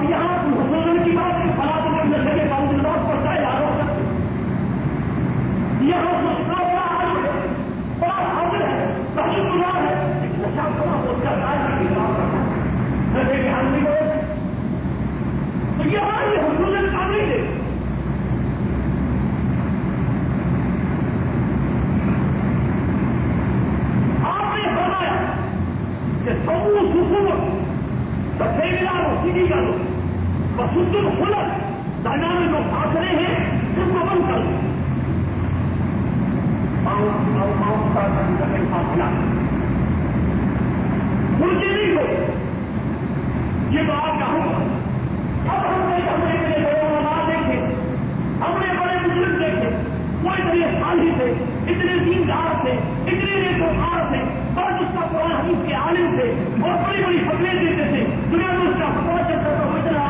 اب یہاں کی بات فلاں کے اندر لگے باؤنڈ پر چاہے آرو یہاں مسئلہ بڑا حل ہے، بڑا ہے ہے اس کا کرنا بھی تو یہاں یہ کام نہیں دے آپ نے فرمایا کہ سب سفید سیدھی کا لوگ بخود خلق دنیا میں جو فاصلے ہیں ان کو بند کر فاصلہ ملکی کو یہ کا ہوگا اب ہم نے اپنے بڑے علماء دیکھے۔ اپنے بڑے بزرگ دیکھے۔ وہ اتنے خالی تھے، اتنے دیندار تھے، اتنے نیتوار تھے۔ بس اس کا قرآن حدیث کے عالم تھے۔ اور بڑی بڑی خبریں دیتے تھے۔ دنیا میں اس کا خبر چلتا تھا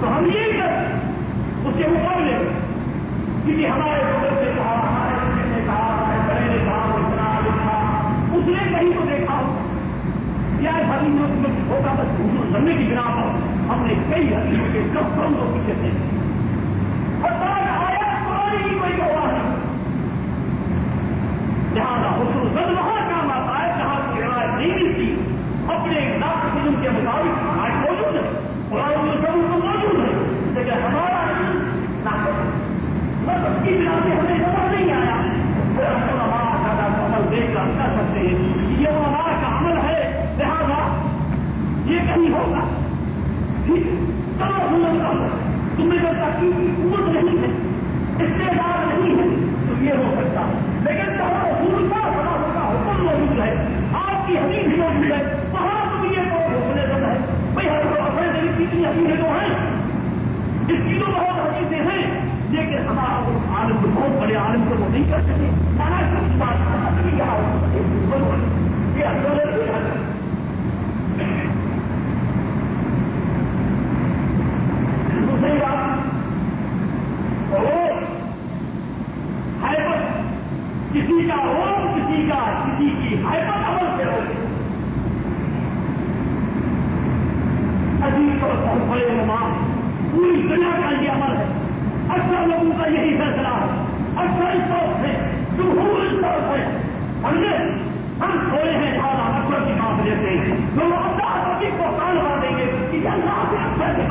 تو ہم یہ کر اس کے مقابلے کسی ہمارے بدل سے کہا، ہمارے بچے نے کہا، ہمارے بڑے نے کہا اتنا لکھا اس نے کہیں تو دیکھا ہو یا بھائی میں اس میں ہوتا تھا حضور سننے کی بنا پر ہم نے کئی حدیوں کے کب کم لوگ پیچھے تھے۔ اور بعض آیا کوئی بھی کوئی گواہ نہیں۔ لہٰذا حضور سن وہاں کام آتا ہے، جہاں کی روایت نہیں ملتی، اپنے ایک کے مطابق نہیں ہوگا۔ تمہیں جب تک قوت نہیں ہے، اقتدار نہیں ہے، تو یہ ہو سکتا لیکن سارا رسول کا بڑا بڑا حکم موجود ہے۔ آپ کی حدیث موجود ہے۔ وہاں تم یہ کو روکنے دل ہے؟ بھائی ہر لوگ اپنے دل کی اتنی حدیثیں جو ہیں۔ اس کی تو بہت حدیثیں ہیں۔ لیکن ہمارا عالم بہت بڑے عالم کو نہیں کر سکے۔ مانا کچھ بات یہاں یہ اندر دوسری بات اور حیبت کسی کا ہو کسی کا کسی کی حیبت عمل سے ہو عجیب اور بہت بڑے نماز پوری دنیا کا یہ عمل ہے۔ اکثر لوگوں کا یہی فیصلہ ہے۔ اکثر اس طور سے، جمہور اس طور ہے ہم نے ہم سوئے ہیں اور اکبر کی بات لیتے ہیں۔ جو اللہ کو کان دیں گے کہ اللہ سے اکثر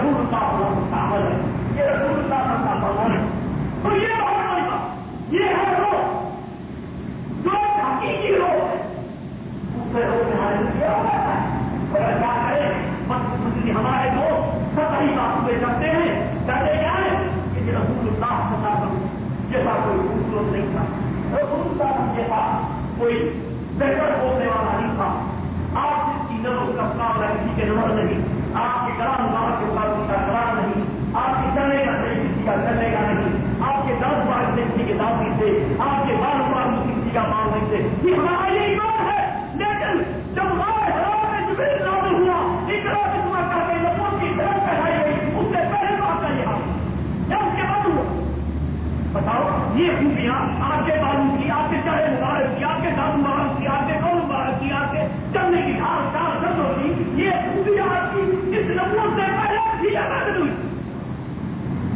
رسول کا ہے یہ رسول کا ہے تو یہ بہت یہ ہے روح جو حقیقی روح ہے روح میں کیا ہو جاتا ہے اور کرے ہمارے دوست سطحی باتوں پہ کرتے ہیں کرتے کیا ہے کہ رسول اللہ جیسا کوئی خوبصورت نہیں تھا۔ رسول اللہ کے پاس کوئی بہتر بولنے والا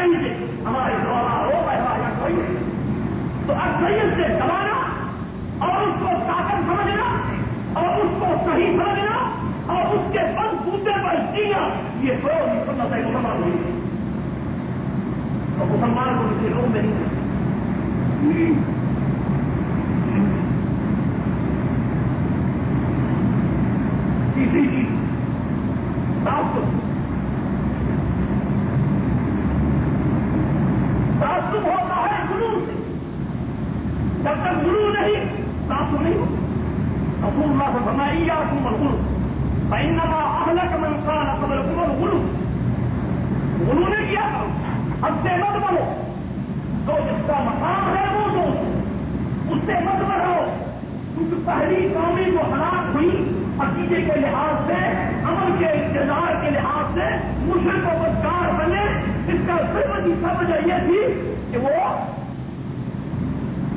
نہیں تھے ہمارے دوارا ہو پیدا کوئی نہیں۔ تو اکثریت سے دبانا اور اس کو طاقت سمجھنا اور اس کو صحیح سمجھنا اور اس کے بند بوتے پر جینا یہ دو سنت مسلمان ہوئی ہے تو مسلمان کو اسے لوگ نہیں تیسری چیز آپ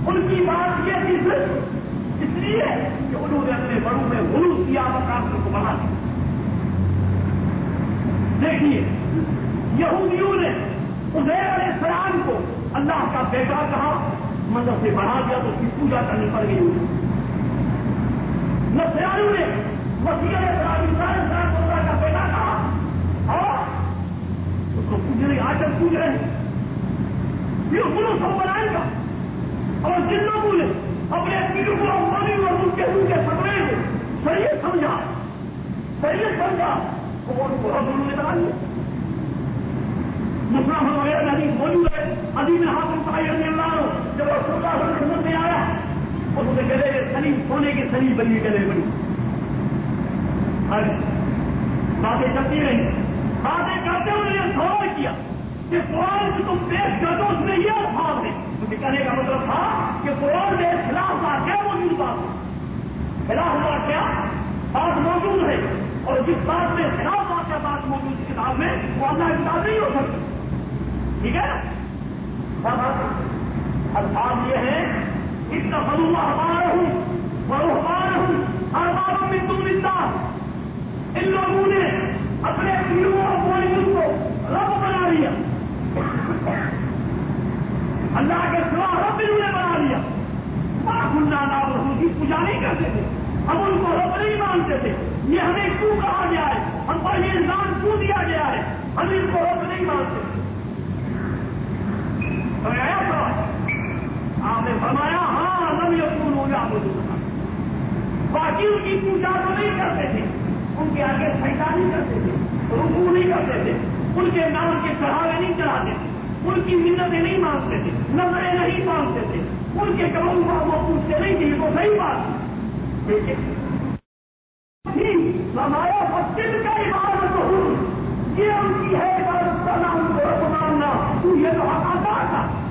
ان کی بات یہ تھی صرف اس لیے کہ انہوں نے اپنے بڑوں میں غلو کیا مقاصد کو بڑھا دیا۔ دیکھیے، یہودیوں نے ادیر علیہ السلام کو اللہ کا بیٹا کہا مذہب سے بڑھا دیا تو اس کی پوجا کرنے پڑ گئی۔ نسیاروں نے وسیع علیہ السلام علیہ السلام کو اللہ کا بیٹا کہا، اور اس کو پوجنے آج تک پوج رہے۔ ہیں یہ غلو سب بنائے گا۔ اور جن لوگوں نے اپنے پیڑوں کو افغانی اور ان کے روح کے سکڑے میں صحیح سمجھا۔ صحیح سمجھا۔ وہ ان کو نے بنا لیا مسلم وغیرہ نہیں موجود ہے۔ ابھی میں ہاتھ اٹھائی رضی اللہ جب رسول اللہ صلی اللہ میں آیا، اور اسے گلے کے سنی سونے کی سنی بنی گلے بنی باتیں کرتی رہی باتیں کرتے ہوئے نے سوال کیا کہ قرآن سے تم پیش کر دو اس میں یہ الفاظ ہے مجھے کہنے کا مطلب تھا کہ قرآن میں خلاف کا کیا موجود بات خلاف ہوا کیا بات موجود ہے اور جس بات میں خلاف واقعہ بات موجود ہے کتاب میں وہ اللہ کتاب نہیں ہو سکتی ٹھیک ہے الفاظ یہ ہے اتنا بلوا ہمارا ہوں بڑو ہمارا ہوں ہر بات میں تم ملتا ان لوگوں نے اپنے پیروں اور بولیوں کو رب بنا لیا اللہ کے سوا رب انہوں نے بنا لیا۔ گنڈا نام رسول کی پوجا نہیں کرتے تھے۔ ہم ان کو رب نہیں مانتے تھے۔ یہ ہمیں کیوں کہا گیا ہے؟ ہم پر یہ انسان کیوں دیا گیا ہے؟ ہم ان کو رب نہیں مانتے۔ آیا آپ نے فرمایا ہاں ہم یہ ہو گیا باقی ان کی پوجا تو نہیں کرتے تھے۔ ان کے آگے سیدا نہیں کرتے تھے۔ رکو نہیں کرتے تھے۔ ان کے نام کے چڑھاوے نہیں چڑھاتے تھے۔ ان کی منتیں نہیں مانگتے تھے، نظریں نہیں مانگتے تھے۔ ان کے کروں کا وہ پوچھتے نہیں تھے وہ صحیح بات ہمارا مسجد کا عبادت ہوں یہ ان کی ہے عبادت کا نام کو ماننا۔ تو یہ تو آتا تھا۔